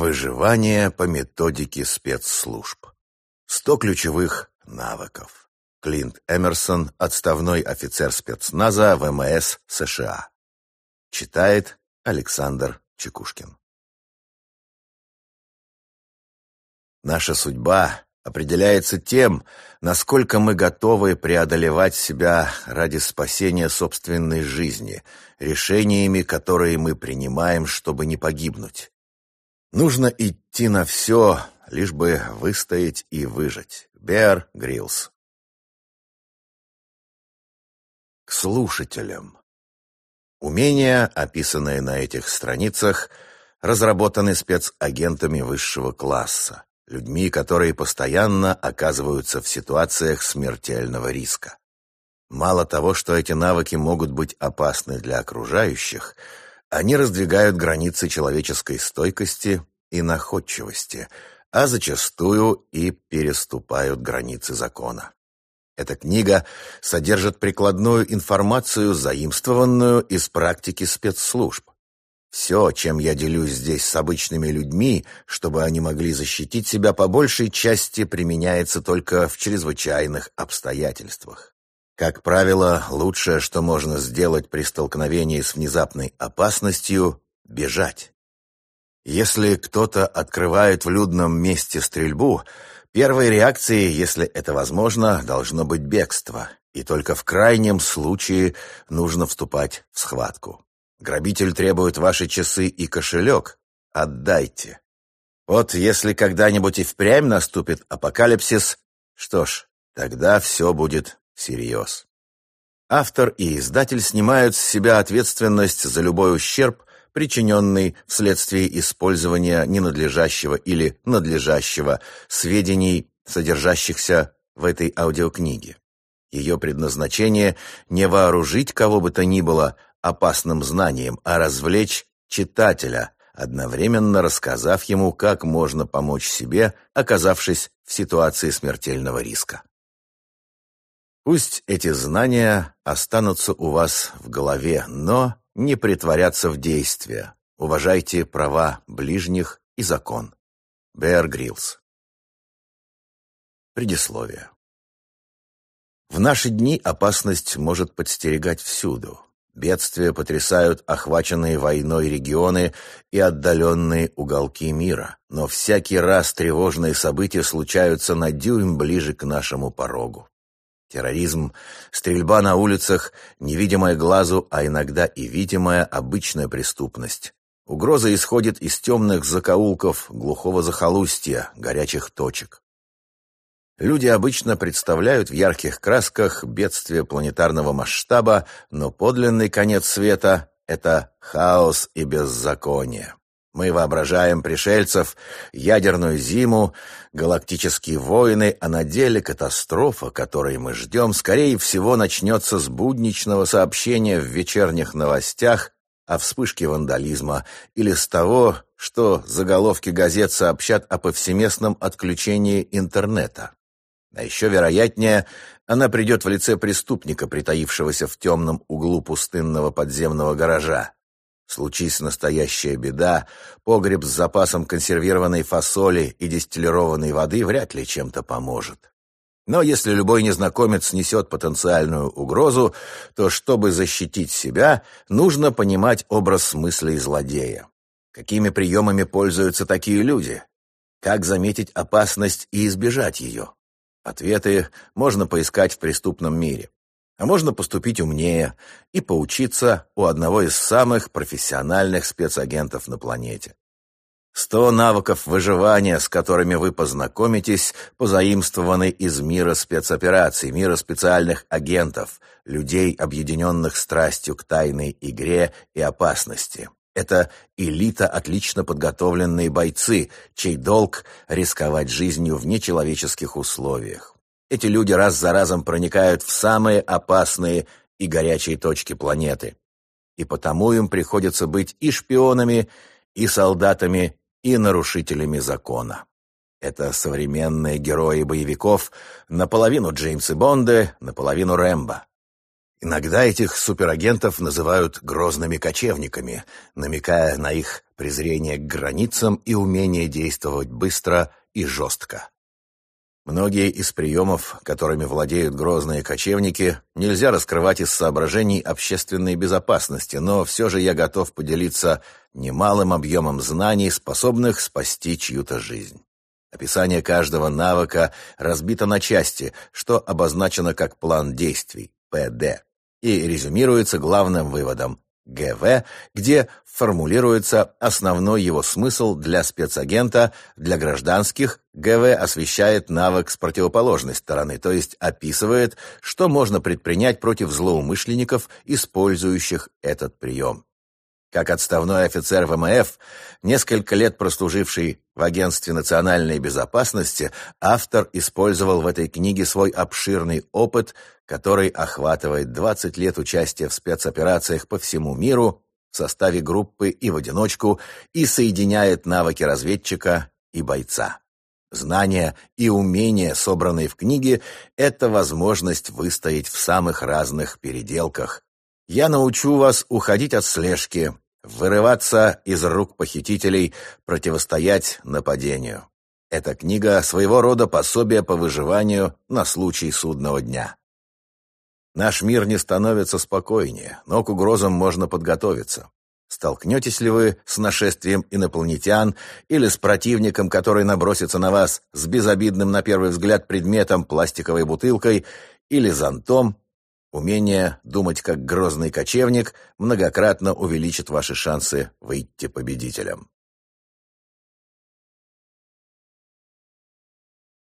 Выживание по методике спецслужб. 100 ключевых навыков. Клинт Эмерсон, отставной офицер спецназа ВМС США. Читает Александр Чекушкин. Наша судьба определяется тем, насколько мы готовы преодолевать себя ради спасения собственной жизни, решениями, которые мы принимаем, чтобы не погибнуть. Нужно идти на все, лишь бы выстоять и выжить. Беар Гриллс. К слушателям. Умения, описанные на этих страницах, разработаны спецагентами высшего класса, людьми, которые постоянно оказываются в ситуациях смертельного риска. Мало того, что эти навыки могут быть опасны для окружающих – они раздвигают границы человеческой стойкости и находчивости, а зачастую и переступают границы закона. Эта книга содержит прикладную информацию, заимствованную из практики спецслужб. Все, чем я делюсь здесь с обычными людьми, чтобы они могли защитить себя по большей части, применяется только в чрезвычайных обстоятельствах. Как правило, лучшее, что можно сделать при столкновении с внезапной опасностью – бежать. Если кто-то открывает в людном месте стрельбу, первой реакцией, если это возможно, должно быть бегство, и только в крайнем случае нужно вступать в схватку. Грабитель требует ваши часы и кошелек. Отдайте. Вот если когда-нибудь и впрямь наступит апокалипсис, что ж, тогда все будет всерьез. Автор и издатель снимают с себя ответственность за любой ущерб, причиненный вследствие использования ненадлежащего или надлежащего сведений, содержащихся в этой аудиокниге. Ее предназначение – не вооружить кого бы то ни было опасным знанием, а развлечь читателя, одновременно рассказав ему, как можно помочь себе, оказавшись в ситуации смертельного риска. Пусть эти знания останутся у вас в голове, но не притворятся в действие. Уважайте права ближних и закон. Беар Гриллс. Предисловие. В наши дни опасность может подстерегать всюду. Бедствия потрясают охваченные войной регионы и отдаленные уголки мира, но всякий раз тревожные события случаются на дюйм ближе к нашему порогу. Терроризм, стрельба на улицах, невидимая глазу, а иногда и видимая обычная преступность. Угроза исходит из темных закоулков, глухого захолустья, горячих точек. Люди обычно представляют в ярких красках бедствие планетарного масштаба, но подлинный конец света — это хаос и беззаконие. Мы воображаем пришельцев, ядерную зиму, галактические войны, а на деле катастрофа, которой мы ждем, скорее всего, начнется с будничного сообщения в вечерних новостях о вспышке вандализма или с того, что заголовки газет сообщат о повсеместном отключении интернета. А еще вероятнее, она придет в лице преступника, притаившегося в темном углу пустынного подземного гаража. Случись настоящая беда, погреб с запасом консервированной фасоли и дистиллированной воды вряд ли чем-то поможет. Но если любой незнакомец несет потенциальную угрозу, то чтобы защитить себя, нужно понимать образ мыслей злодея. Какими приемами пользуются такие люди? Как заметить опасность и избежать ее? Ответы можно поискать в преступном мире. А можно поступить умнее и поучиться у одного из самых профессиональных спецагентов на планете. Сто навыков выживания, с которыми вы познакомитесь, позаимствованы из мира спецопераций, мира специальных агентов, людей, объединенных страстью к тайной игре и опасности. Это элита отлично подготовленные бойцы, чей долг — рисковать жизнью в нечеловеческих условиях. Эти люди раз за разом проникают в самые опасные и горячие точки планеты. И потому им приходится быть и шпионами, и солдатами, и нарушителями закона. Это современные герои боевиков, наполовину Джеймсы Бонды, наполовину Рэмбо. Иногда этих суперагентов называют грозными кочевниками, намекая на их презрение к границам и умение действовать быстро и жестко. Многие из приемов, которыми владеют грозные кочевники, нельзя раскрывать из соображений общественной безопасности, но все же я готов поделиться немалым объемом знаний, способных спасти чью-то жизнь. Описание каждого навыка разбито на части, что обозначено как план действий, ПД, и резюмируется главным выводом ГВ, где формулируется основной его смысл для спецагента, для гражданских ГВ освещает навык с противоположной стороны, то есть описывает, что можно предпринять против злоумышленников, использующих этот прием. Как отставной офицер ВМФ, несколько лет прослуживший в Агентстве национальной безопасности, автор использовал в этой книге свой обширный опыт, который охватывает 20 лет участия в спецоперациях по всему миру в составе группы и в одиночку и соединяет навыки разведчика и бойца. Знания и умения, собранные в книге, это возможность выстоять в самых разных переделках, я научу вас уходить от слежки, вырываться из рук похитителей, противостоять нападению. Эта книга своего рода пособие по выживанию на случай судного дня. Наш мир не становится спокойнее, но к угрозам можно подготовиться. Столкнетесь ли вы с нашествием инопланетян или с противником, который набросится на вас с безобидным на первый взгляд предметом пластиковой бутылкой или зонтом, Умение думать как грозный кочевник многократно увеличит ваши шансы выйти победителем.